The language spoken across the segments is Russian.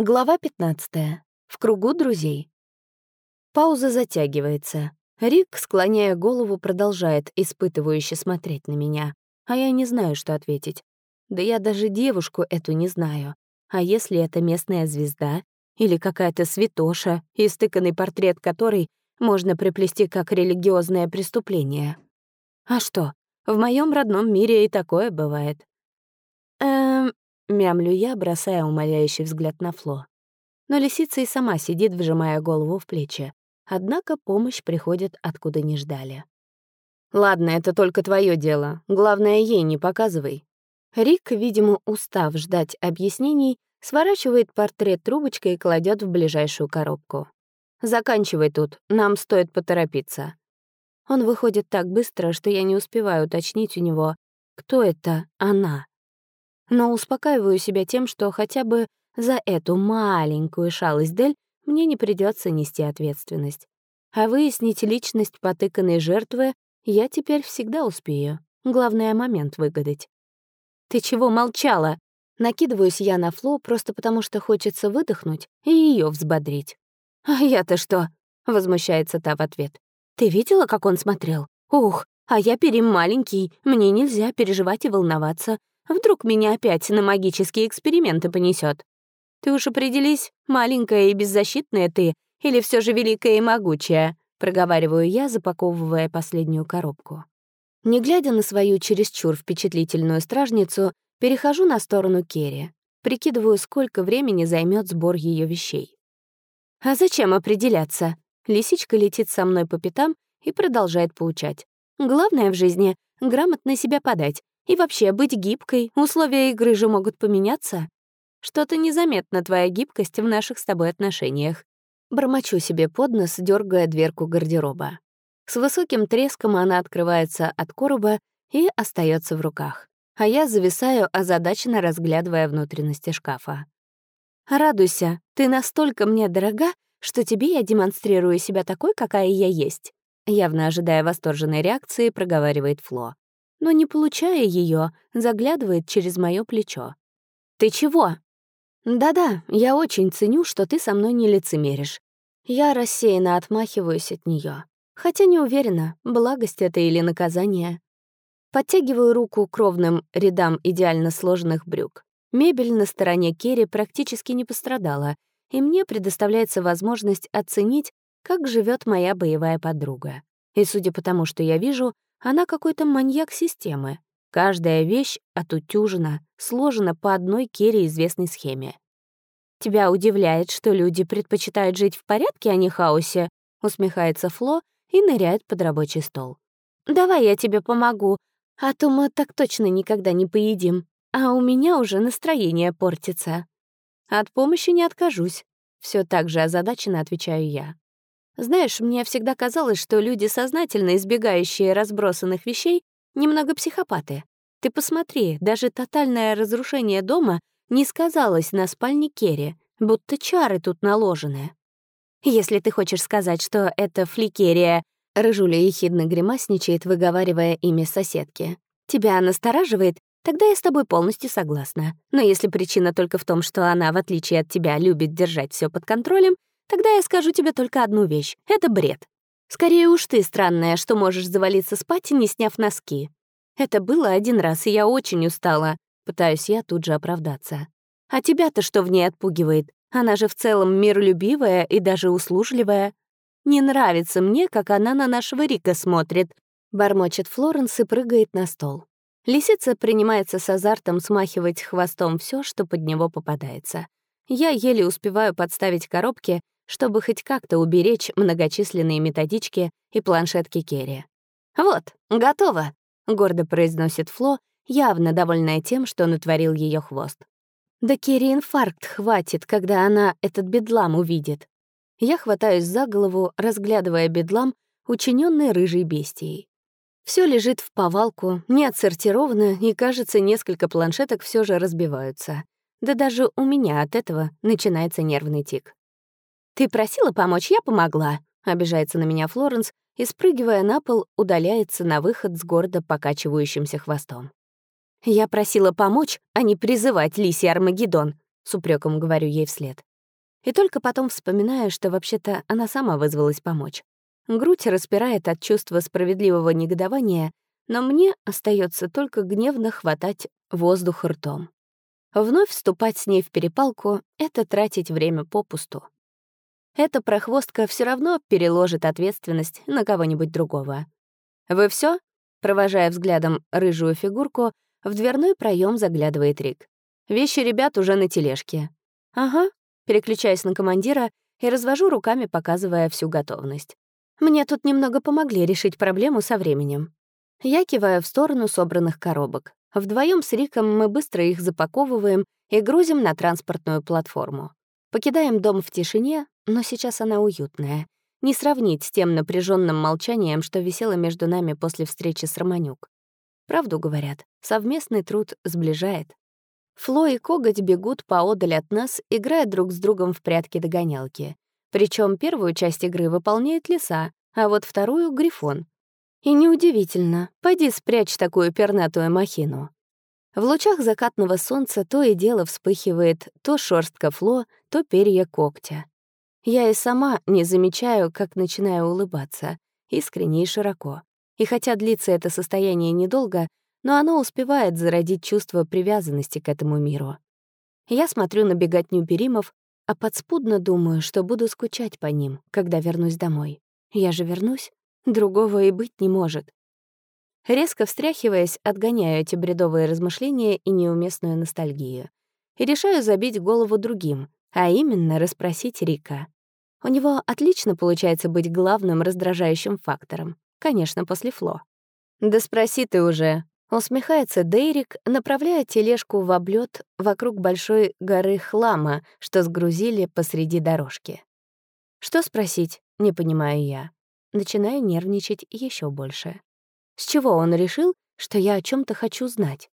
Глава 15. В кругу друзей. Пауза затягивается. Рик, склоняя голову, продолжает испытывающе смотреть на меня. А я не знаю, что ответить. Да я даже девушку эту не знаю. А если это местная звезда? Или какая-то святоша, истыканный портрет которой можно приплести как религиозное преступление? А что, в моем родном мире и такое бывает. Мямлю я, бросая умоляющий взгляд на Фло. Но лисица и сама сидит, вжимая голову в плечи. Однако помощь приходит, откуда не ждали. «Ладно, это только твое дело. Главное, ей не показывай». Рик, видимо, устав ждать объяснений, сворачивает портрет трубочкой и кладет в ближайшую коробку. «Заканчивай тут, нам стоит поторопиться». Он выходит так быстро, что я не успеваю уточнить у него, кто это она но успокаиваю себя тем, что хотя бы за эту маленькую шалость Дель мне не придется нести ответственность. А выяснить личность потыканной жертвы я теперь всегда успею. Главное — момент выгадать. «Ты чего молчала?» Накидываюсь я на Фло просто потому, что хочется выдохнуть и ее взбодрить. «А я-то что?» — возмущается та в ответ. «Ты видела, как он смотрел? Ух, а я перем маленький, мне нельзя переживать и волноваться. Вдруг меня опять на магические эксперименты понесет. Ты уж определись, маленькая и беззащитная ты, или все же великая и могучая, проговариваю я, запаковывая последнюю коробку. Не глядя на свою чересчур впечатлительную стражницу, перехожу на сторону Керри. Прикидываю, сколько времени займет сбор ее вещей. А зачем определяться? Лисичка летит со мной по пятам и продолжает поучать. Главное в жизни — грамотно себя подать, и вообще, быть гибкой, условия игры же могут поменяться. Что-то незаметна твоя гибкость в наших с тобой отношениях. Бормочу себе под нос, дергая дверку гардероба. С высоким треском она открывается от короба и остается в руках. А я зависаю, озадаченно разглядывая внутренности шкафа. «Радуйся, ты настолько мне дорога, что тебе я демонстрирую себя такой, какая я есть», явно ожидая восторженной реакции, проговаривает Фло но, не получая ее, заглядывает через мое плечо. «Ты чего?» «Да-да, я очень ценю, что ты со мной не лицемеришь». Я рассеянно отмахиваюсь от нее, хотя не уверена, благость это или наказание. Подтягиваю руку к ровным рядам идеально сложенных брюк. Мебель на стороне Керри практически не пострадала, и мне предоставляется возможность оценить, как живет моя боевая подруга. И судя по тому, что я вижу, она какой-то маньяк системы. Каждая вещь отутюжена, сложена по одной Керри известной схеме. «Тебя удивляет, что люди предпочитают жить в порядке, а не хаосе?» — усмехается Фло и ныряет под рабочий стол. «Давай я тебе помогу, а то мы так точно никогда не поедим, а у меня уже настроение портится». «От помощи не откажусь», — все так же озадаченно отвечаю я. Знаешь, мне всегда казалось, что люди, сознательно избегающие разбросанных вещей, немного психопаты. Ты посмотри, даже тотальное разрушение дома не сказалось на спальне Керри, будто чары тут наложены. Если ты хочешь сказать, что это фликерия, Рыжуля ехидно гримасничает, выговаривая имя соседки. Тебя настораживает, тогда я с тобой полностью согласна. Но если причина только в том, что она, в отличие от тебя, любит держать все под контролем, Тогда я скажу тебе только одну вещь. Это бред. Скорее уж ты странная, что можешь завалиться спать, не сняв носки. Это было один раз, и я очень устала. Пытаюсь я тут же оправдаться. А тебя-то что в ней отпугивает? Она же в целом миролюбивая и даже услужливая. Не нравится мне, как она на нашего Рика смотрит. Бормочет Флоренс и прыгает на стол. Лисица принимается с азартом смахивать хвостом все, что под него попадается. Я еле успеваю подставить коробки, чтобы хоть как-то уберечь многочисленные методички и планшетки Керри. «Вот, готово», — гордо произносит Фло, явно довольная тем, что натворил ее хвост. Да Керри инфаркт хватит, когда она этот бедлам увидит. Я хватаюсь за голову, разглядывая бедлам, учиненный рыжей бестией. Все лежит в повалку, не отсортировано, и, кажется, несколько планшеток все же разбиваются. Да даже у меня от этого начинается нервный тик. «Ты просила помочь, я помогла», — обижается на меня Флоренс и, спрыгивая на пол, удаляется на выход с гордо покачивающимся хвостом. «Я просила помочь, а не призывать Лиси Армагеддон», — с упреком говорю ей вслед. И только потом вспоминаю, что вообще-то она сама вызвалась помочь. Грудь распирает от чувства справедливого негодования, но мне остается только гневно хватать воздух ртом. Вновь вступать с ней в перепалку — это тратить время попусту. Эта прохвостка все равно переложит ответственность на кого-нибудь другого. «Вы все? провожая взглядом рыжую фигурку, в дверной проем заглядывает Рик. «Вещи ребят уже на тележке». «Ага», переключаясь на командира и развожу руками, показывая всю готовность. Мне тут немного помогли решить проблему со временем. Я киваю в сторону собранных коробок. Вдвоем с Риком мы быстро их запаковываем и грузим на транспортную платформу. Покидаем дом в тишине, но сейчас она уютная. Не сравнить с тем напряженным молчанием, что висело между нами после встречи с Романюк. Правду говорят, совместный труд сближает. Фло и Коготь бегут поодаль от нас, играя друг с другом в прятки-догонялки. Причем первую часть игры выполняет лиса, а вот вторую — грифон. И неудивительно, пойди спрячь такую пернатую махину. В лучах закатного солнца то и дело вспыхивает то шорстка фло, то перья когтя. Я и сама не замечаю, как начинаю улыбаться, искренне и широко. И хотя длится это состояние недолго, но оно успевает зародить чувство привязанности к этому миру. Я смотрю на беготню перимов, а подспудно думаю, что буду скучать по ним, когда вернусь домой. Я же вернусь, другого и быть не может. Резко встряхиваясь, отгоняю эти бредовые размышления и неуместную ностальгию. И решаю забить голову другим, а именно расспросить Рика. У него отлично получается быть главным раздражающим фактором. Конечно, после Фло. «Да спроси ты уже», — усмехается Дейрик, направляя тележку в облет вокруг большой горы хлама, что сгрузили посреди дорожки. «Что спросить?» — не понимаю я. Начинаю нервничать еще больше. С чего он решил, что я о чем то хочу знать?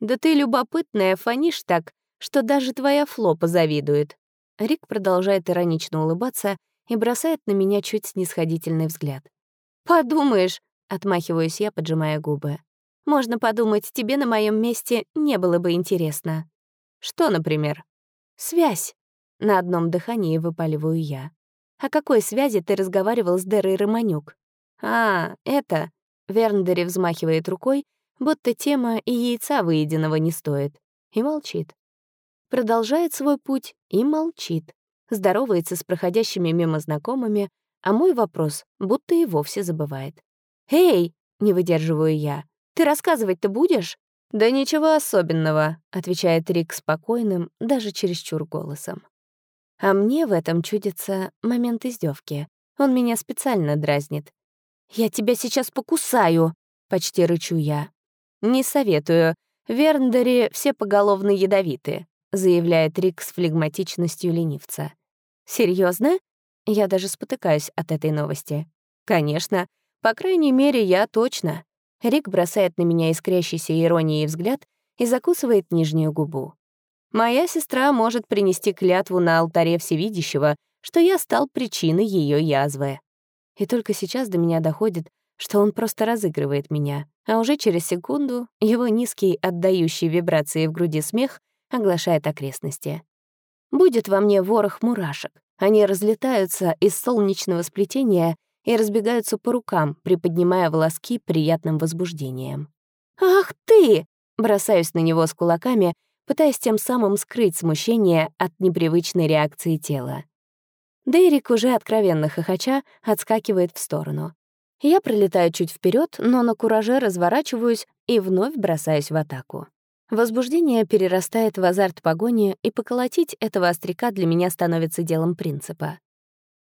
«Да ты любопытная, фонишь так, что даже твоя Фло позавидует». Рик продолжает иронично улыбаться и бросает на меня чуть снисходительный взгляд. «Подумаешь», — отмахиваюсь я, поджимая губы. «Можно подумать, тебе на моем месте не было бы интересно». «Что, например?» «Связь», — на одном дыхании выпаливаю я. «О какой связи ты разговаривал с Дерой Романюк?» «А, это...» — Верндери взмахивает рукой, будто тема и яйца выеденного не стоит, и молчит. Продолжает свой путь и молчит. Здоровается с проходящими мимо знакомыми, а мой вопрос будто и вовсе забывает. «Эй!» — не выдерживаю я. «Ты рассказывать-то будешь?» «Да ничего особенного», — отвечает Рик спокойным, даже чересчур голосом. А мне в этом чудится момент издевки. Он меня специально дразнит. «Я тебя сейчас покусаю!» — почти рычу я. «Не советую. Верндери все поголовно ядовиты», — заявляет Рик с флегматичностью ленивца. Серьезно? Я даже спотыкаюсь от этой новости. Конечно, по крайней мере, я точно. Рик бросает на меня искрящийся иронией взгляд и закусывает нижнюю губу. Моя сестра может принести клятву на алтаре Всевидящего, что я стал причиной ее язвы. И только сейчас до меня доходит, что он просто разыгрывает меня, а уже через секунду его низкий, отдающий вибрации в груди смех оглашает окрестности. Будет во мне ворох мурашек. Они разлетаются из солнечного сплетения и разбегаются по рукам, приподнимая волоски приятным возбуждением. «Ах ты!» — бросаюсь на него с кулаками, пытаясь тем самым скрыть смущение от непривычной реакции тела. Дейрик, уже откровенно хохоча, отскакивает в сторону. Я пролетаю чуть вперед, но на кураже разворачиваюсь и вновь бросаюсь в атаку. Возбуждение перерастает в азарт погони, и поколотить этого остряка для меня становится делом принципа.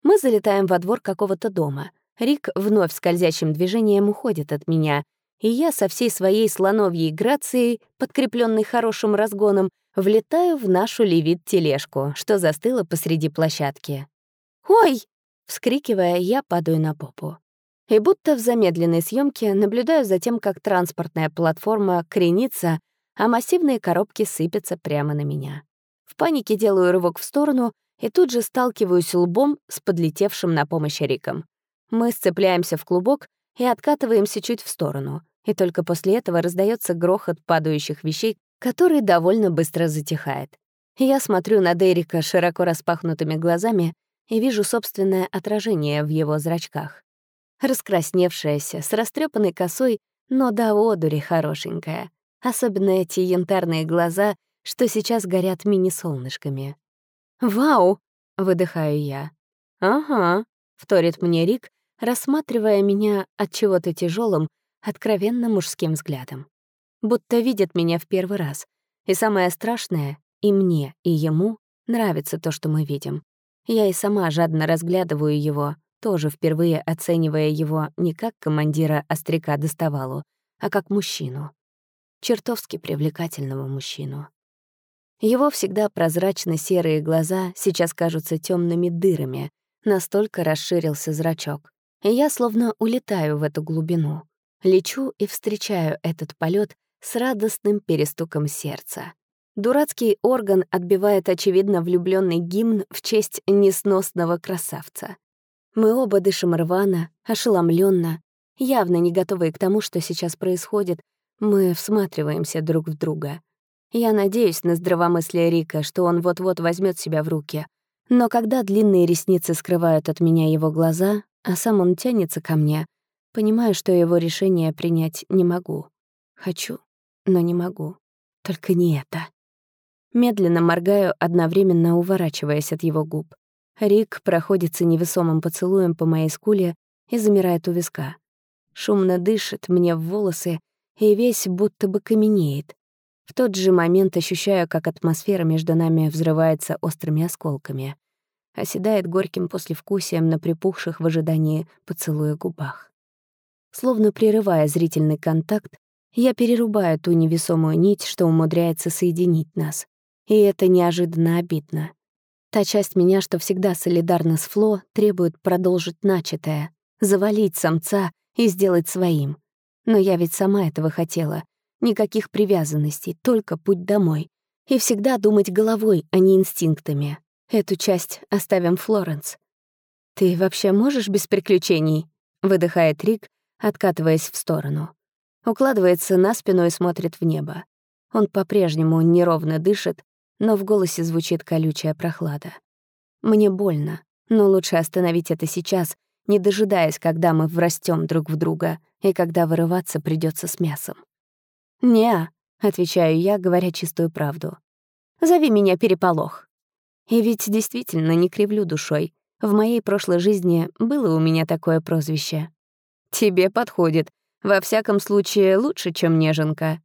Мы залетаем во двор какого-то дома. Рик вновь скользящим движением уходит от меня, и я со всей своей слоновьей грацией, подкрепленной хорошим разгоном, влетаю в нашу левит-тележку, что застыла посреди площадки. «Ой!» — вскрикивая, я падаю на попу. И будто в замедленной съемке наблюдаю за тем, как транспортная платформа кренится, а массивные коробки сыпятся прямо на меня. В панике делаю рывок в сторону и тут же сталкиваюсь лбом с подлетевшим на помощь Риком. Мы сцепляемся в клубок и откатываемся чуть в сторону, и только после этого раздается грохот падающих вещей, который довольно быстро затихает. Я смотрю на Дерека широко распахнутыми глазами и вижу собственное отражение в его зрачках. Раскрасневшаяся, с растрепанной косой, но до одури хорошенькая. Особенно эти янтарные глаза, что сейчас горят мини-солнышками. «Вау!» — выдыхаю я. «Ага», — вторит мне Рик, рассматривая меня от чего-то тяжелым, откровенно мужским взглядом. Будто видит меня в первый раз. И самое страшное, и мне, и ему нравится то, что мы видим. Я и сама жадно разглядываю его, тоже впервые оценивая его не как командира остряка доставалу, а как мужчину. Чертовски привлекательного мужчину. Его всегда прозрачно-серые глаза сейчас кажутся темными дырами, настолько расширился зрачок. И я словно улетаю в эту глубину. Лечу и встречаю этот полет с радостным перестуком сердца. Дурацкий орган отбивает, очевидно, влюбленный гимн в честь несносного красавца. Мы оба дышим рвано, ошеломленно, явно не готовые к тому, что сейчас происходит. Мы всматриваемся друг в друга. Я надеюсь на здравомыслие Рика, что он вот-вот возьмет себя в руки. Но когда длинные ресницы скрывают от меня его глаза, а сам он тянется ко мне, понимаю, что его решение принять не могу. Хочу, но не могу. Только не это. Медленно моргаю, одновременно уворачиваясь от его губ. Рик проходится невесомым поцелуем по моей скуле и замирает у виска. Шумно дышит мне в волосы и весь будто бы каменеет. В тот же момент ощущаю, как атмосфера между нами взрывается острыми осколками. Оседает горьким послевкусием на припухших в ожидании поцелуя губах. Словно прерывая зрительный контакт, я перерубаю ту невесомую нить, что умудряется соединить нас. И это неожиданно обидно. Та часть меня, что всегда солидарна с Фло, требует продолжить начатое, завалить самца и сделать своим. Но я ведь сама этого хотела. Никаких привязанностей, только путь домой. И всегда думать головой, а не инстинктами. Эту часть оставим Флоренс. «Ты вообще можешь без приключений?» — выдыхает Рик, откатываясь в сторону. Укладывается на спину и смотрит в небо. Он по-прежнему неровно дышит, но в голосе звучит колючая прохлада. Мне больно, но лучше остановить это сейчас, не дожидаясь, когда мы врастем друг в друга и когда вырываться придется с мясом. «Не», — отвечаю я, говоря чистую правду. «Зови меня Переполох». И ведь действительно не кривлю душой. В моей прошлой жизни было у меня такое прозвище. «Тебе подходит. Во всяком случае, лучше, чем неженка»,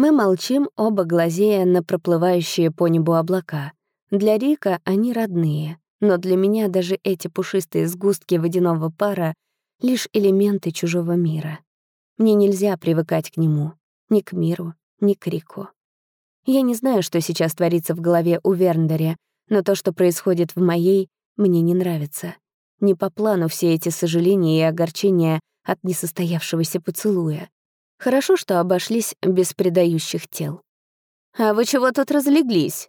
мы молчим, оба глазея на проплывающие по небу облака. Для Рика они родные, но для меня даже эти пушистые сгустки водяного пара — лишь элементы чужого мира. Мне нельзя привыкать к нему, ни к миру, ни к Рику. Я не знаю, что сейчас творится в голове у Верндере, но то, что происходит в моей, мне не нравится. Не по плану все эти сожаления и огорчения от несостоявшегося поцелуя. Хорошо, что обошлись без предающих тел. «А вы чего тут разлеглись?»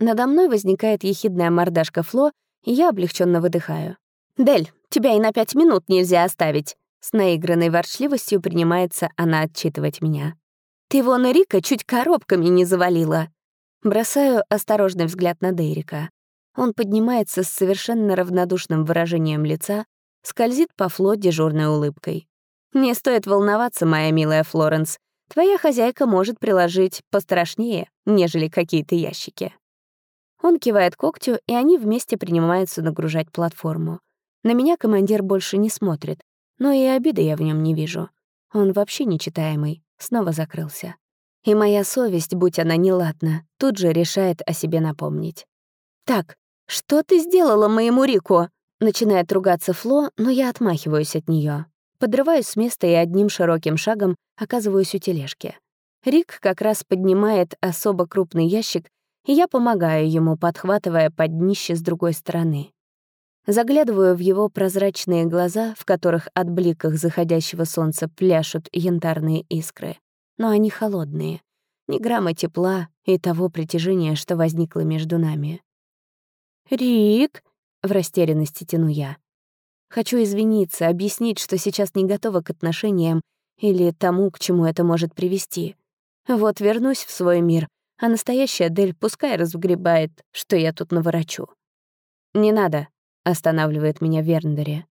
Надо мной возникает ехидная мордашка Фло, и я облегченно выдыхаю. «Дель, тебя и на пять минут нельзя оставить!» С наигранной ворчливостью принимается она отчитывать меня. «Ты вон и Рика чуть коробками не завалила!» Бросаю осторожный взгляд на Дейрика. Он поднимается с совершенно равнодушным выражением лица, скользит по Фло дежурной улыбкой. Не стоит волноваться, моя милая Флоренс. Твоя хозяйка может приложить пострашнее, нежели какие-то ящики. Он кивает когтю, и они вместе принимаются нагружать платформу. На меня командир больше не смотрит, но и обиды я в нем не вижу. Он вообще нечитаемый, снова закрылся. И моя совесть, будь она неладна, тут же решает о себе напомнить. «Так, что ты сделала моему Рику?» Начинает ругаться Фло, но я отмахиваюсь от нее. Подрываюсь с места и одним широким шагом оказываюсь у тележки. Рик как раз поднимает особо крупный ящик, и я помогаю ему, подхватывая под днище с другой стороны. Заглядываю в его прозрачные глаза, в которых от бликах заходящего солнца пляшут янтарные искры. Но они холодные. Ни грамма тепла и того притяжения, что возникло между нами. «Рик!» — в растерянности тяну я. Хочу извиниться, объяснить, что сейчас не готова к отношениям или тому, к чему это может привести. Вот вернусь в свой мир, а настоящая Дель пускай разгребает, что я тут наворочу. «Не надо», — останавливает меня Верндере.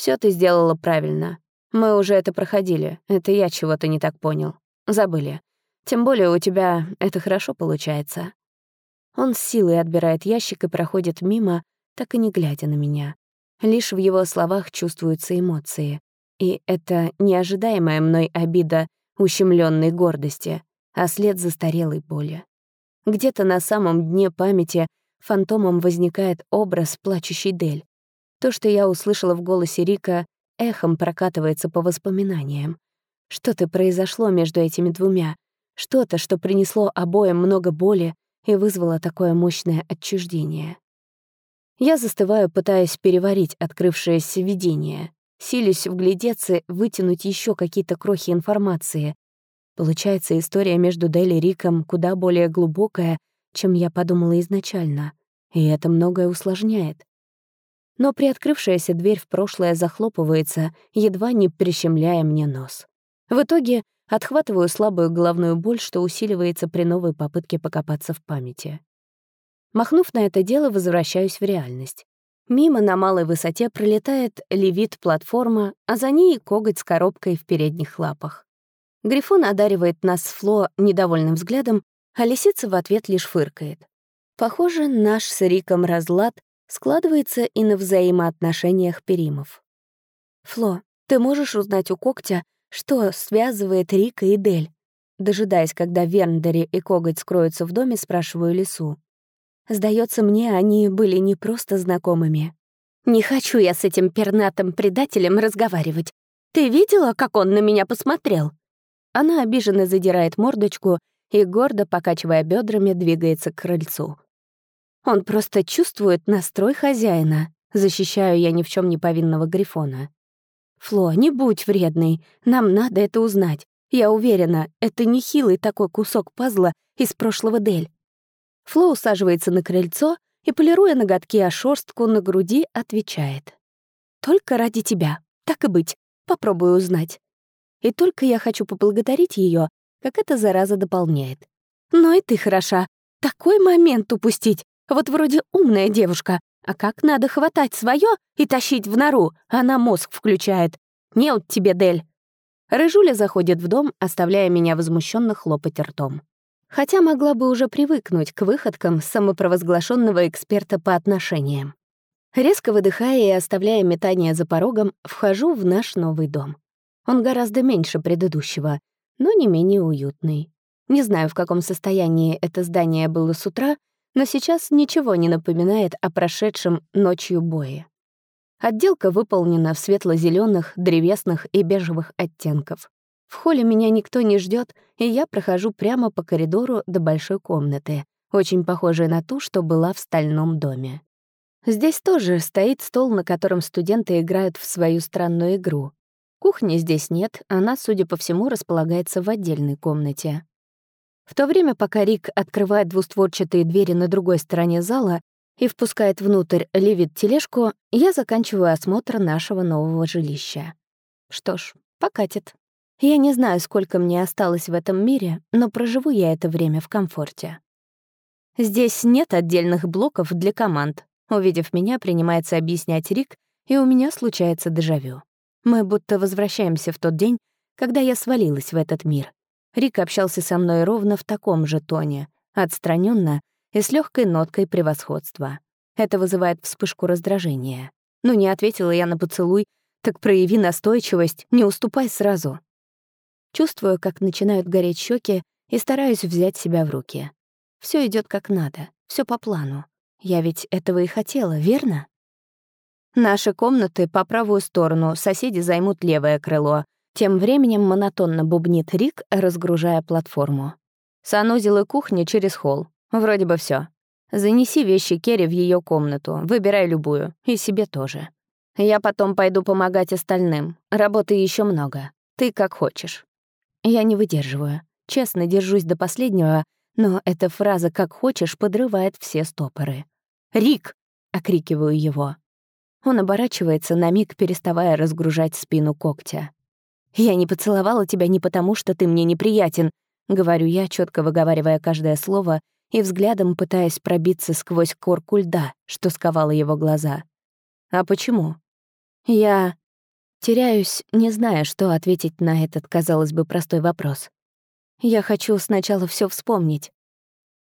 Все ты сделала правильно. Мы уже это проходили, это я чего-то не так понял. Забыли. Тем более у тебя это хорошо получается». Он с силой отбирает ящик и проходит мимо, так и не глядя на меня. Лишь в его словах чувствуются эмоции. И это неожидаемая мной обида ущемленной гордости, а след застарелой боли. Где-то на самом дне памяти фантомом возникает образ плачущей Дель. То, что я услышала в голосе Рика, эхом прокатывается по воспоминаниям. Что-то произошло между этими двумя, что-то, что принесло обоим много боли и вызвало такое мощное отчуждение. Я застываю, пытаясь переварить открывшееся видение, силюсь вглядеться, вытянуть еще какие-то крохи информации. Получается, история между Дели и Риком куда более глубокая, чем я подумала изначально, и это многое усложняет. Но приоткрывшаяся дверь в прошлое захлопывается, едва не прищемляя мне нос. В итоге отхватываю слабую головную боль, что усиливается при новой попытке покопаться в памяти. Махнув на это дело, возвращаюсь в реальность. Мимо на малой высоте пролетает левит-платформа, а за ней коготь с коробкой в передних лапах. Грифон одаривает нас с Фло недовольным взглядом, а лисица в ответ лишь фыркает. Похоже, наш с Риком разлад складывается и на взаимоотношениях перимов. «Фло, ты можешь узнать у когтя, что связывает Рика и Дель?» Дожидаясь, когда Верндери и коготь скроются в доме, спрашиваю лису. Сдается мне, они были не просто знакомыми. Не хочу я с этим пернатым предателем разговаривать. Ты видела, как он на меня посмотрел? Она обиженно задирает мордочку и, гордо покачивая бедрами, двигается к крыльцу. Он просто чувствует настрой хозяина. Защищаю я ни в чем не повинного Грифона. «Фло, не будь вредной. Нам надо это узнать. Я уверена, это не хилый такой кусок пазла из прошлого Дель. Фло усаживается на крыльцо и, полируя ноготки о шорстку на груди, отвечает. «Только ради тебя. Так и быть. Попробую узнать». И только я хочу поблагодарить ее, как эта зараза дополняет. «Но и ты хороша. Такой момент упустить. Вот вроде умная девушка. А как надо хватать свое и тащить в нору? Она мозг включает. Не от тебе, Дель». Рыжуля заходит в дом, оставляя меня возмущенно хлопать ртом хотя могла бы уже привыкнуть к выходкам самопровозглашенного эксперта по отношениям. Резко выдыхая и оставляя метание за порогом, вхожу в наш новый дом. Он гораздо меньше предыдущего, но не менее уютный. Не знаю, в каком состоянии это здание было с утра, но сейчас ничего не напоминает о прошедшем ночью бое. Отделка выполнена в светло зеленых древесных и бежевых оттенков. В холле меня никто не ждет, и я прохожу прямо по коридору до большой комнаты, очень похожей на ту, что была в стальном доме. Здесь тоже стоит стол, на котором студенты играют в свою странную игру. Кухни здесь нет, она, судя по всему, располагается в отдельной комнате. В то время, пока Рик открывает двустворчатые двери на другой стороне зала и впускает внутрь левит тележку, я заканчиваю осмотр нашего нового жилища. Что ж, покатит. Я не знаю, сколько мне осталось в этом мире, но проживу я это время в комфорте. Здесь нет отдельных блоков для команд. Увидев меня, принимается объяснять Рик, и у меня случается дежавю. Мы будто возвращаемся в тот день, когда я свалилась в этот мир. Рик общался со мной ровно в таком же тоне, отстраненно и с легкой ноткой превосходства. Это вызывает вспышку раздражения. Ну, не ответила я на поцелуй, так прояви настойчивость, не уступай сразу. Чувствую, как начинают гореть щеки, и стараюсь взять себя в руки. Все идет как надо, все по плану. Я ведь этого и хотела, верно? Наши комнаты по правую сторону, соседи займут левое крыло. Тем временем монотонно бубнит Рик, разгружая платформу. Санузел и кухня через холл. Вроде бы все. Занеси вещи Керри в ее комнату, выбирай любую, и себе тоже. Я потом пойду помогать остальным. Работы еще много. Ты как хочешь. Я не выдерживаю. Честно, держусь до последнего, но эта фраза «как хочешь» подрывает все стопоры. «Рик!» — окрикиваю его. Он оборачивается, на миг переставая разгружать спину когтя. «Я не поцеловала тебя не потому, что ты мне неприятен, говорю я, четко выговаривая каждое слово и взглядом пытаясь пробиться сквозь корку льда, что сковало его глаза. «А почему?» Я теряюсь, не зная, что ответить на этот, казалось бы, простой вопрос. Я хочу сначала все вспомнить.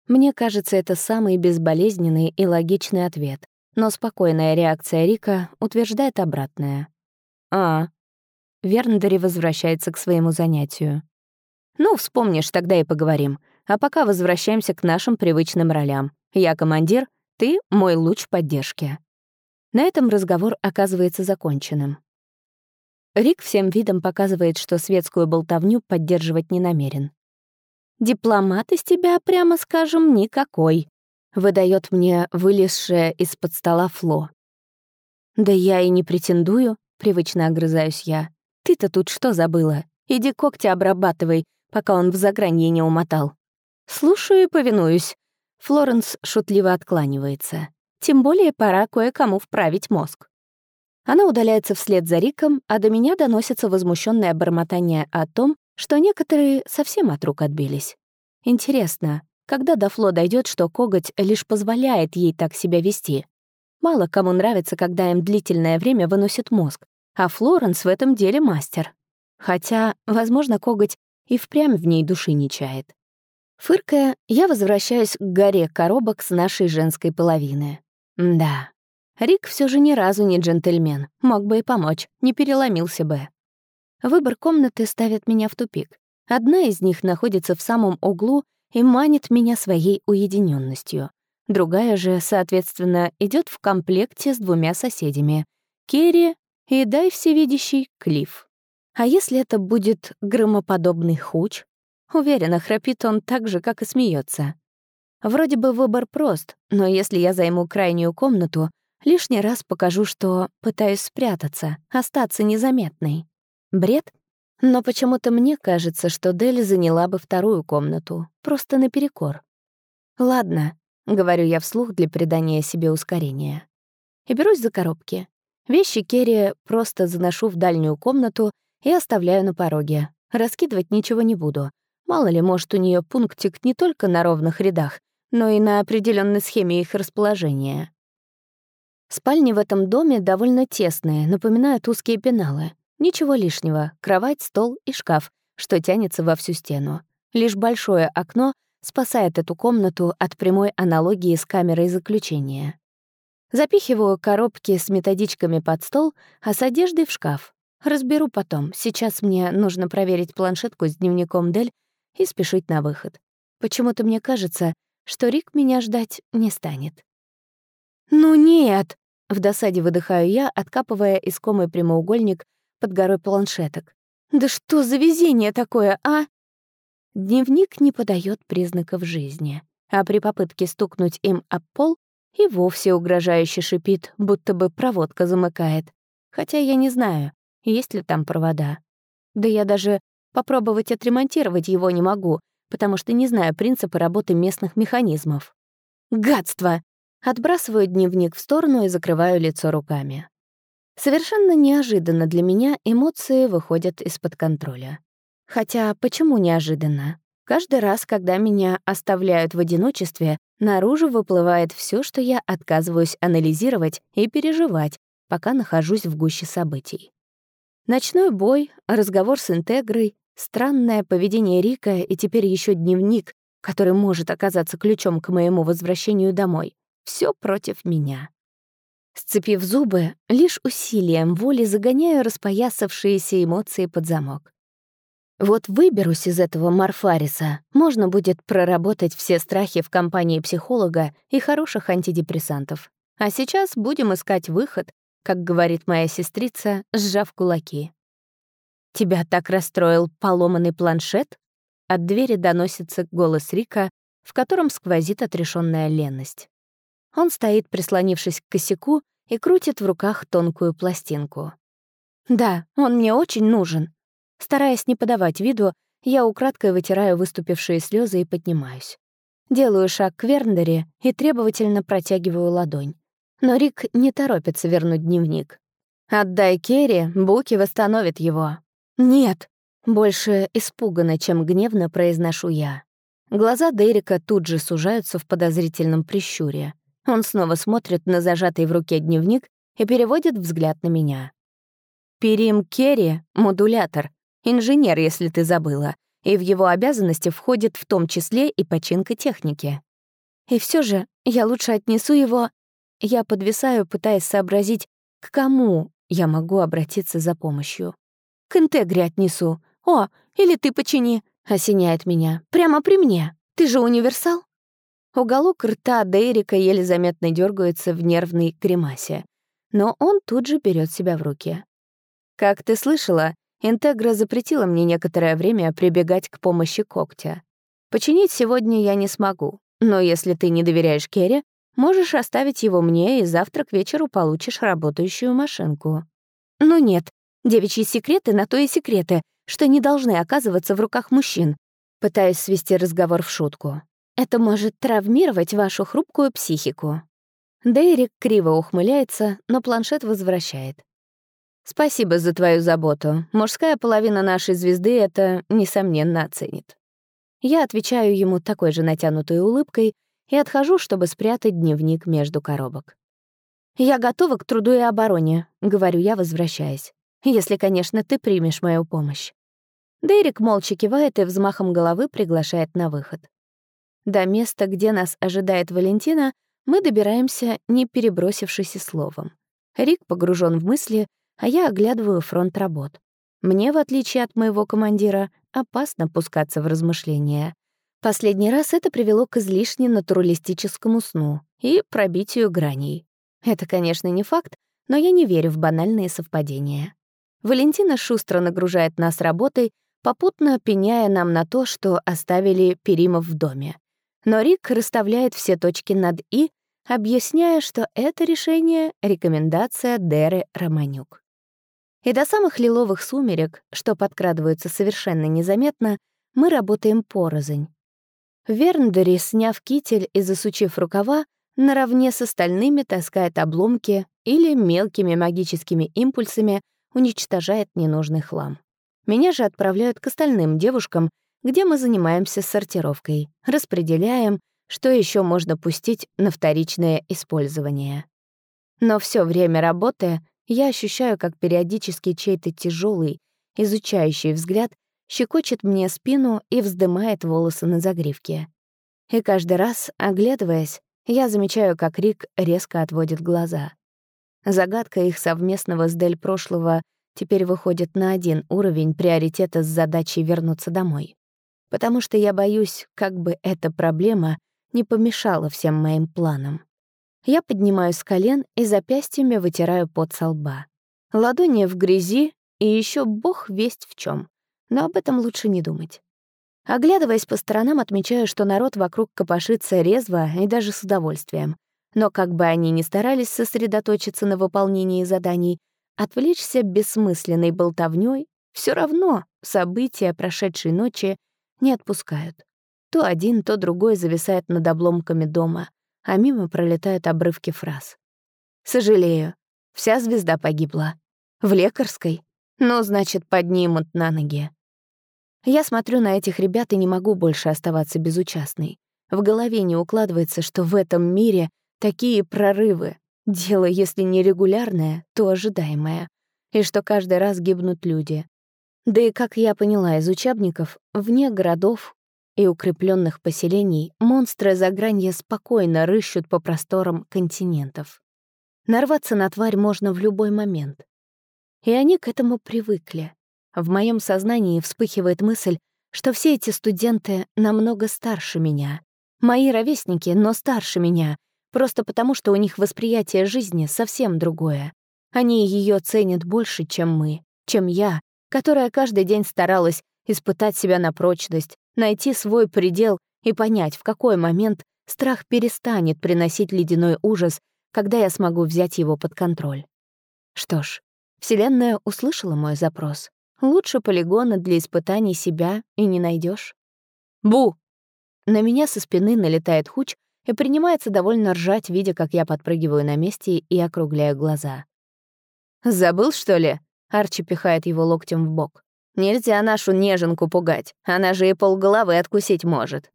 Мне кажется, это самый безболезненный и логичный ответ, но спокойная реакция Рика утверждает обратное. «А». Верндери возвращается к своему занятию. «Ну, вспомнишь, тогда и поговорим. А пока возвращаемся к нашим привычным ролям. Я командир, ты — мой луч поддержки». На этом разговор оказывается законченным. Рик всем видом показывает, что светскую болтовню поддерживать не намерен. «Дипломат из тебя, прямо скажем, никакой», — выдает мне вылезшая из-под стола Фло. «Да я и не претендую», — привычно огрызаюсь я. «Ты-то тут что забыла? Иди когти обрабатывай, пока он в загранье не умотал». «Слушаю и повинуюсь». Флоренс шутливо откланивается. Тем более пора кое-кому вправить мозг. Она удаляется вслед за Риком, а до меня доносится возмущенное бормотание о том, что некоторые совсем от рук отбились. Интересно, когда до Фло дойдет, что коготь лишь позволяет ей так себя вести? Мало кому нравится, когда им длительное время выносит мозг, а Флоренс в этом деле мастер. Хотя, возможно, коготь и впрямь в ней души не чает. Фыркая, я возвращаюсь к горе коробок с нашей женской половины. Да, Рик все же ни разу не джентльмен, мог бы и помочь, не переломился бы. Выбор комнаты ставит меня в тупик. Одна из них находится в самом углу и манит меня своей уединенностью. Другая же, соответственно, идет в комплекте с двумя соседями — Керри и, дай всевидящий, Клифф. А если это будет громоподобный хуч? Уверена, храпит он так же, как и смеется. Вроде бы выбор прост, но если я займу крайнюю комнату, лишний раз покажу, что пытаюсь спрятаться, остаться незаметной. Бред? Но почему-то мне кажется, что Дель заняла бы вторую комнату, просто наперекор. «Ладно», — говорю я вслух для придания себе ускорения. И берусь за коробки. Вещи Керри просто заношу в дальнюю комнату и оставляю на пороге. Раскидывать ничего не буду. Мало ли, может, у нее пунктик не только на ровных рядах, но и на определенной схеме их расположения. Спальни в этом доме довольно тесные, напоминают узкие пеналы. Ничего лишнего — кровать, стол и шкаф, что тянется во всю стену. Лишь большое окно спасает эту комнату от прямой аналогии с камерой заключения. Запихиваю коробки с методичками под стол, а с одеждой в шкаф. Разберу потом. Сейчас мне нужно проверить планшетку с дневником Дель и спешить на выход. Почему-то мне кажется, что Рик меня ждать не станет. «Ну нет!» — в досаде выдыхаю я, откапывая искомый прямоугольник под горой планшеток. «Да что за везение такое, а?» Дневник не подает признаков жизни, а при попытке стукнуть им об пол и вовсе угрожающе шипит, будто бы проводка замыкает. Хотя я не знаю, есть ли там провода. Да я даже попробовать отремонтировать его не могу, потому что не знаю принципы работы местных механизмов. Гадство! Отбрасываю дневник в сторону и закрываю лицо руками. Совершенно неожиданно для меня эмоции выходят из-под контроля. Хотя почему неожиданно? Каждый раз, когда меня оставляют в одиночестве, наружу выплывает все, что я отказываюсь анализировать и переживать, пока нахожусь в гуще событий. Ночной бой, разговор с Интегрой, Странное поведение Рика и теперь еще дневник, который может оказаться ключом к моему возвращению домой. Все против меня. Сцепив зубы, лишь усилием воли загоняю распоясавшиеся эмоции под замок. Вот выберусь из этого Марфариса, можно будет проработать все страхи в компании психолога и хороших антидепрессантов. А сейчас будем искать выход, как говорит моя сестрица, сжав кулаки. «Тебя так расстроил поломанный планшет?» От двери доносится голос Рика, в котором сквозит отрешенная ленность. Он стоит, прислонившись к косяку, и крутит в руках тонкую пластинку. «Да, он мне очень нужен». Стараясь не подавать виду, я украдкой вытираю выступившие слезы и поднимаюсь. Делаю шаг к Верндере и требовательно протягиваю ладонь. Но Рик не торопится вернуть дневник. «Отдай Керри, Буки восстановит его», «Нет». Больше испуганно, чем гневно произношу я. Глаза Дерека тут же сужаются в подозрительном прищуре. Он снова смотрит на зажатый в руке дневник и переводит взгляд на меня. Перим Керри — модулятор, инженер, если ты забыла, и в его обязанности входит в том числе и починка техники. И все же я лучше отнесу его... Я подвисаю, пытаясь сообразить, к кому я могу обратиться за помощью. К Интегре отнесу. О, или ты почини, осеняет меня. Прямо при мне. Ты же универсал. Уголок рта Дейрика еле заметно дергается в нервной гримасе. Но он тут же берет себя в руки. Как ты слышала, Интегра запретила мне некоторое время прибегать к помощи когтя. Починить сегодня я не смогу, но если ты не доверяешь Керри, можешь оставить его мне, и завтра к вечеру получишь работающую машинку. Ну нет, девичьи секреты на то и секреты, что не должны оказываться в руках мужчин. Пытаюсь свести разговор в шутку. Это может травмировать вашу хрупкую психику. Дейрик криво ухмыляется, но планшет возвращает. Спасибо за твою заботу. Мужская половина нашей звезды это, несомненно, оценит. Я отвечаю ему такой же натянутой улыбкой и отхожу, чтобы спрятать дневник между коробок. «Я готова к труду и обороне», — говорю я, возвращаясь. «Если, конечно, ты примешь мою помощь». Дерек молча кивает и взмахом головы приглашает на выход. До места, где нас ожидает Валентина, мы добираемся, не перебросившись и словом. Рик погружен в мысли, а я оглядываю фронт работ. Мне, в отличие от моего командира, опасно пускаться в размышления. Последний раз это привело к излишне натуралистическому сну и пробитию граней. Это, конечно, не факт, но я не верю в банальные совпадения. Валентина шустро нагружает нас работой, попутно пеняя нам на то, что оставили Перимов в доме. Но Рик расставляет все точки над «и», объясняя, что это решение — рекомендация Деры Романюк. И до самых лиловых сумерек, что подкрадываются совершенно незаметно, мы работаем порознь. Верндери, сняв китель и засучив рукава, наравне с остальными таскает обломки или мелкими магическими импульсами уничтожает ненужный хлам. Меня же отправляют к остальным девушкам, где мы занимаемся сортировкой, распределяем, что еще можно пустить на вторичное использование. Но все время работы я ощущаю, как периодически чей-то тяжелый, изучающий взгляд щекочет мне спину и вздымает волосы на загривке. И каждый раз, оглядываясь, я замечаю, как Рик резко отводит глаза. Загадка их совместного с Дель прошлого теперь выходит на один уровень приоритета с задачей вернуться домой. Потому что я боюсь, как бы эта проблема не помешала всем моим планам. Я поднимаюсь с колен и запястьями вытираю пот со лба. Ладони в грязи и еще бог весть в чем. Но об этом лучше не думать. Оглядываясь по сторонам, отмечаю, что народ вокруг копошится резво и даже с удовольствием. Но как бы они ни старались сосредоточиться на выполнении заданий, отвлечься бессмысленной болтовнёй, все равно события прошедшей ночи не отпускают. То один, то другой зависает над обломками дома — а мимо пролетают обрывки фраз. «Сожалею, вся звезда погибла. В лекарской? Ну, значит, поднимут на ноги». Я смотрю на этих ребят и не могу больше оставаться безучастной. В голове не укладывается, что в этом мире такие прорывы. Дело, если не регулярное, то ожидаемое. И что каждый раз гибнут люди. Да и, как я поняла из учебников, вне городов и укрепленных поселений монстры загранья спокойно рыщут по просторам континентов. Нарваться на тварь можно в любой момент. И они к этому привыкли. В моем сознании вспыхивает мысль, что все эти студенты намного старше меня. Мои ровесники, но старше меня, просто потому что у них восприятие жизни совсем другое. Они ее ценят больше, чем мы, чем я, которая каждый день старалась испытать себя на прочность, найти свой предел и понять, в какой момент страх перестанет приносить ледяной ужас, когда я смогу взять его под контроль. Что ж, Вселенная услышала мой запрос. Лучше полигона для испытаний себя и не найдешь. Бу! На меня со спины налетает хуч и принимается довольно ржать, видя, как я подпрыгиваю на месте и округляю глаза. «Забыл, что ли?» — Арчи пихает его локтем в бок. Нельзя нашу неженку пугать, она же и полголовы откусить может».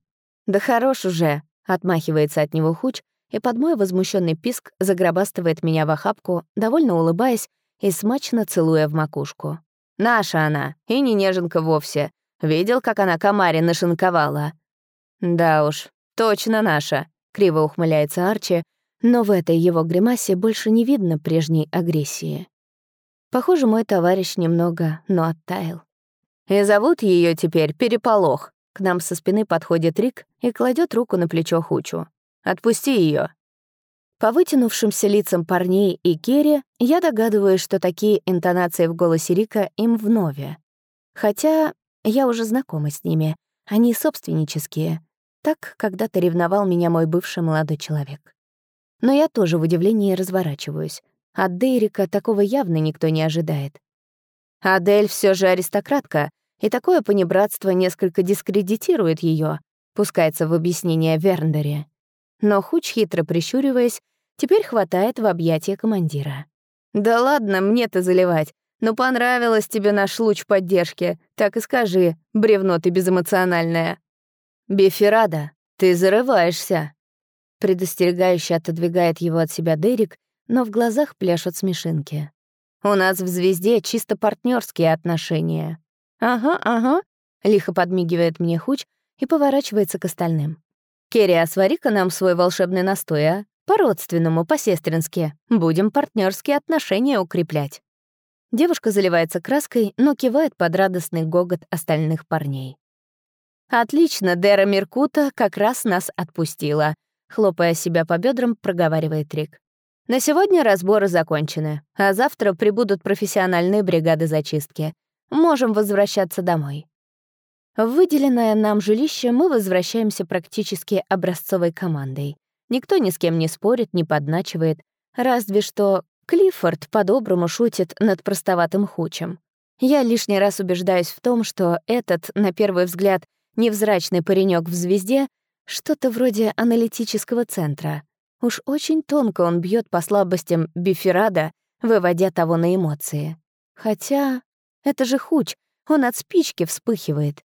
«Да хорош уже», — отмахивается от него Хуч, и под мой возмущенный писк загробастывает меня в охапку, довольно улыбаясь и смачно целуя в макушку. «Наша она, и не неженка вовсе. Видел, как она комаре нашинковала?» «Да уж, точно наша», — криво ухмыляется Арчи, но в этой его гримасе больше не видно прежней агрессии. Похоже, мой товарищ немного, но оттаял. И зовут ее теперь Переполох. К нам со спины подходит Рик и кладет руку на плечо Хучу. «Отпусти ее. По вытянувшимся лицам парней и Керри я догадываюсь, что такие интонации в голосе Рика им вновь. Хотя я уже знакома с ними. Они собственнические. Так когда-то ревновал меня мой бывший молодой человек. Но я тоже в удивлении разворачиваюсь. От Дейрика такого явно никто не ожидает. Адель все же аристократка, и такое понебратство несколько дискредитирует ее, пускается в объяснение Верндере. Но Хуч, хитро прищуриваясь, теперь хватает в объятия командира. «Да ладно, мне-то заливать. Ну понравилось тебе наш луч поддержки. Так и скажи, бревно ты безэмоциональное». «Бефирада, ты зарываешься», Предостерегающе отодвигает его от себя Дерек, но в глазах пляшут смешинки. «У нас в «Звезде» чисто партнерские отношения». «Ага, ага», — лихо подмигивает мне Хуч и поворачивается к остальным. «Керри, а свари-ка нам свой волшебный настой, а? По-родственному, по-сестрински. Будем партнерские отношения укреплять». Девушка заливается краской, но кивает под радостный гогот остальных парней. «Отлично, Дера Меркута как раз нас отпустила. Хлопая себя по бедрам, проговаривает Рик. На сегодня разборы закончены, а завтра прибудут профессиональные бригады зачистки. Можем возвращаться домой. В выделенное нам жилище мы возвращаемся практически образцовой командой. Никто ни с кем не спорит, не подначивает, разве что Клиффорд по-доброму шутит над простоватым хучем. Я лишний раз убеждаюсь в том, что этот, на первый взгляд, невзрачный паренек в «Звезде» Что-то вроде аналитического центра. Уж очень тонко он бьет по слабостям биферада, выводя того на эмоции. Хотя это же хуч, он от спички вспыхивает.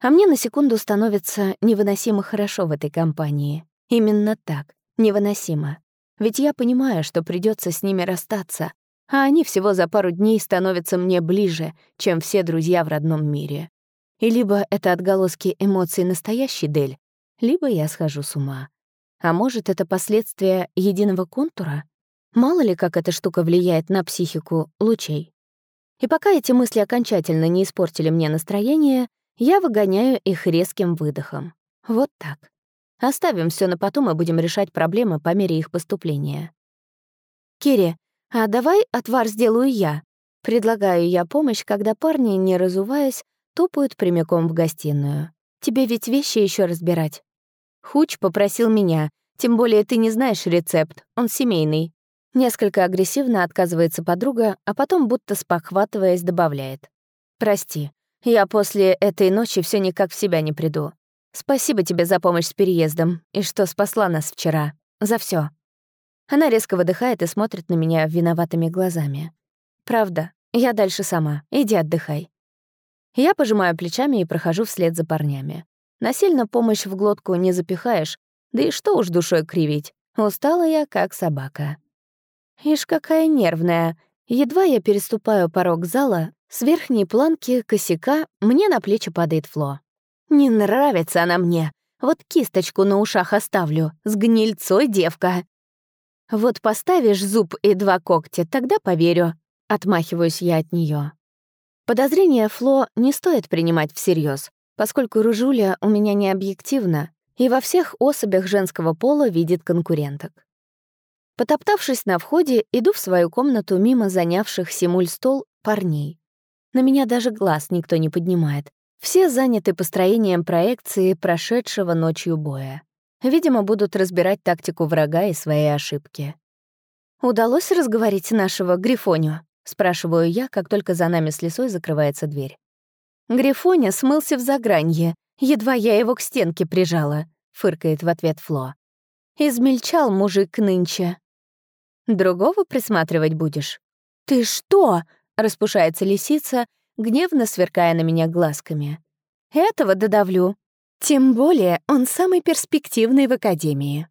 А мне на секунду становится невыносимо хорошо в этой компании. Именно так, невыносимо. Ведь я понимаю, что придется с ними расстаться, а они всего за пару дней становятся мне ближе, чем все друзья в родном мире. И либо это отголоски эмоций настоящей Дель, либо я схожу с ума. А может, это последствия единого контура? Мало ли, как эта штука влияет на психику лучей. И пока эти мысли окончательно не испортили мне настроение, я выгоняю их резким выдохом. Вот так. Оставим все на потом и будем решать проблемы по мере их поступления. «Кири, а давай отвар сделаю я?» Предлагаю я помощь, когда парни, не разуваясь, топают прямиком в гостиную. Тебе ведь вещи еще разбирать. Хуч попросил меня, тем более ты не знаешь рецепт, он семейный. Несколько агрессивно отказывается подруга, а потом, будто спохватываясь, добавляет. «Прости, я после этой ночи все никак в себя не приду. Спасибо тебе за помощь с переездом и что спасла нас вчера. За все. Она резко выдыхает и смотрит на меня виноватыми глазами. «Правда, я дальше сама. Иди отдыхай». Я пожимаю плечами и прохожу вслед за парнями. Насильно помощь в глотку не запихаешь, да и что уж душой кривить. Устала я, как собака. Ишь, какая нервная. Едва я переступаю порог зала, с верхней планки косяка мне на плечи падает Фло. Не нравится она мне. Вот кисточку на ушах оставлю. С гнильцой девка. Вот поставишь зуб и два когтя, тогда поверю. Отмахиваюсь я от нее. Подозрения Фло не стоит принимать всерьез поскольку Ружуля у меня не объективна и во всех особях женского пола видит конкуренток. Потоптавшись на входе, иду в свою комнату мимо занявших Симуль стол парней. На меня даже глаз никто не поднимает. Все заняты построением проекции прошедшего ночью боя. Видимо, будут разбирать тактику врага и свои ошибки. «Удалось разговорить нашего Грифоню?» — спрашиваю я, как только за нами с лесой закрывается дверь. Грифоня смылся в загранье, едва я его к стенке прижала, фыркает в ответ Фло. Измельчал мужик нынче. Другого присматривать будешь? Ты что? распушается лисица, гневно сверкая на меня глазками. «Этого додавлю. Тем более он самый перспективный в Академии».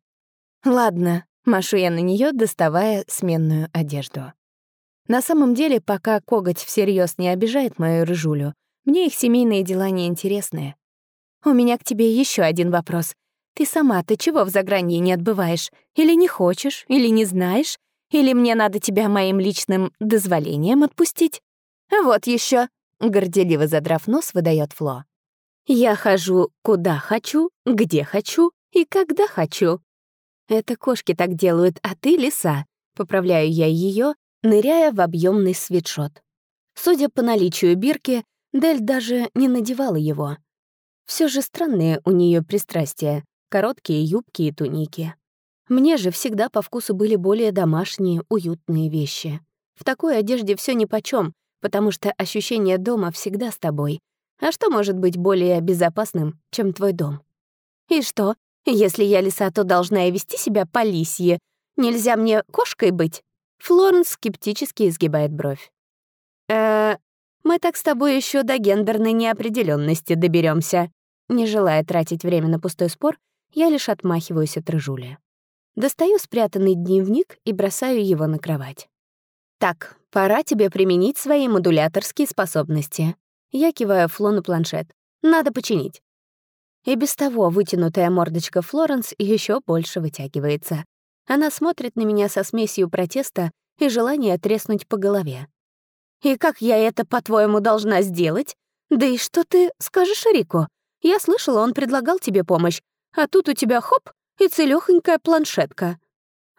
«Ладно», — машу я на нее, доставая сменную одежду. На самом деле, пока коготь всерьез не обижает мою рыжулю, мне их семейные дела не интересны. У меня к тебе еще один вопрос. Ты сама-то чего в загранье не отбываешь? Или не хочешь, или не знаешь? Или мне надо тебя моим личным дозволением отпустить? Вот еще, горделиво задрав нос, выдает Фло. Я хожу куда хочу, где хочу и когда хочу. Это кошки так делают, а ты лиса. Поправляю я ее, ныряя в объемный свитшот. Судя по наличию бирки, Дель даже не надевала его. Все же странные у нее пристрастия — короткие юбки и туники. Мне же всегда по вкусу были более домашние, уютные вещи. В такой одежде все нипочем, потому что ощущение дома всегда с тобой. А что может быть более безопасным, чем твой дом? И что, если я лиса, то должна и вести себя по лисье? Нельзя мне кошкой быть? Флоренс скептически изгибает бровь. э мы так с тобой еще до гендерной неопределенности доберемся. Не желая тратить время на пустой спор, я лишь отмахиваюсь от рыжули. Достаю спрятанный дневник и бросаю его на кровать. «Так, пора тебе применить свои модуляторские способности». Я киваю Фло на планшет. «Надо починить». И без того вытянутая мордочка Флоренс еще больше вытягивается. Она смотрит на меня со смесью протеста и желания треснуть по голове. «И как я это, по-твоему, должна сделать? Да и что ты скажешь Рику? Я слышала, он предлагал тебе помощь, а тут у тебя хоп, и целёхонькая планшетка.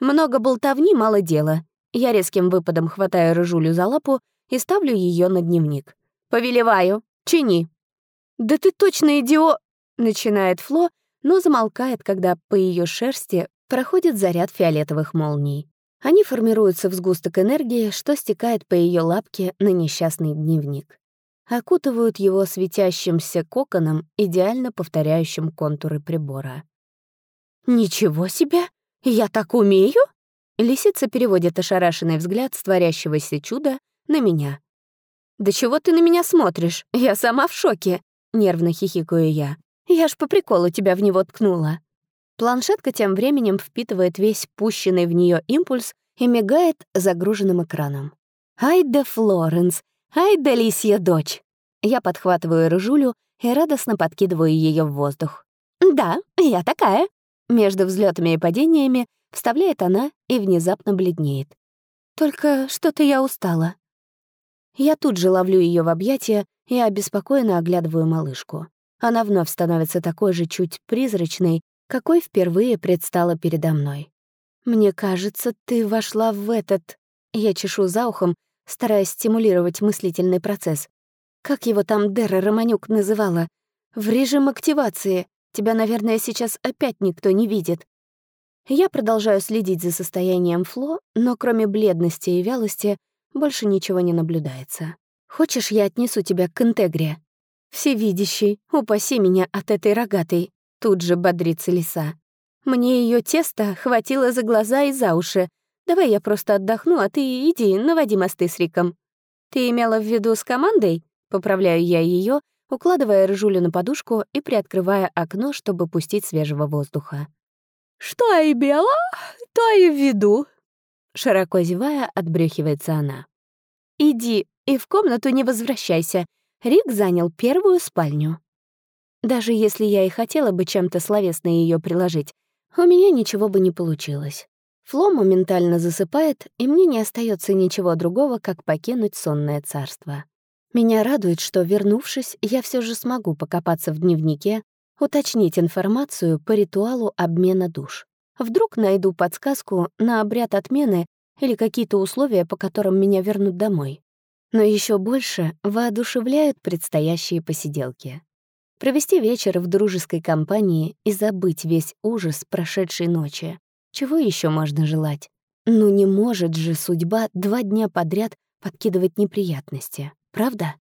Много болтовни, мало дела. Я резким выпадом хватаю рыжулю за лапу и ставлю ее на дневник. «Повелеваю, чини». «Да ты точно идио...» — начинает Фло, но замолкает, когда по ее шерсти проходит заряд фиолетовых молний. Они формируются в сгусток энергии, что стекает по ее лапке на несчастный дневник. Окутывают его светящимся коконом, идеально повторяющим контуры прибора. «Ничего себе! Я так умею?» Лисица переводит ошарашенный взгляд с чуда на меня. «Да чего ты на меня смотришь? Я сама в шоке!» Нервно хихикаю я. «Я ж по приколу тебя в него ткнула». Планшетка тем временем впитывает весь пущенный в нее импульс и мигает загруженным экраном. «Ай да Флоренс! Ай да лисья дочь!» Я подхватываю рыжулю и радостно подкидываю ее в воздух. «Да, я такая!» Между взлетами и падениями вставляет она и внезапно бледнеет. «Только что-то я устала». Я тут же ловлю ее в объятия и обеспокоенно оглядываю малышку. Она вновь становится такой же чуть призрачной, какой впервые предстала передо мной. «Мне кажется, ты вошла в этот...» Я чешу за ухом, стараясь стимулировать мыслительный процесс. Как его там Дера Романюк называла? В режим активации. Тебя, наверное, сейчас опять никто не видит. Я продолжаю следить за состоянием Фло, но кроме бледности и вялости больше ничего не наблюдается. Хочешь, я отнесу тебя к Интегре? Всевидящий, упаси меня от этой рогатой. Тут же бодрится лиса. Мне ее тесто хватило за глаза и за уши. Давай я просто отдохну, а ты иди, наводи мосты с Риком. Ты имела в виду с командой? Поправляю я ее, укладывая рыжулю на подушку и приоткрывая окно, чтобы пустить свежего воздуха. «Что имела, то и в виду», — широко зевая, отбрехивается она. «Иди и в комнату не возвращайся. Рик занял первую спальню». Даже если я и хотела бы чем-то словесно ее приложить, у меня ничего бы не получилось. Фло моментально засыпает, и мне не остается ничего другого, как покинуть сонное царство. Меня радует, что, вернувшись, я все же смогу покопаться в дневнике, уточнить информацию по ритуалу обмена душ. Вдруг найду подсказку на обряд отмены или какие-то условия, по которым меня вернут домой. Но еще больше воодушевляют предстоящие посиделки. Провести вечер в дружеской компании и забыть весь ужас прошедшей ночи. Чего еще можно желать? Ну не может же судьба два дня подряд подкидывать неприятности, правда?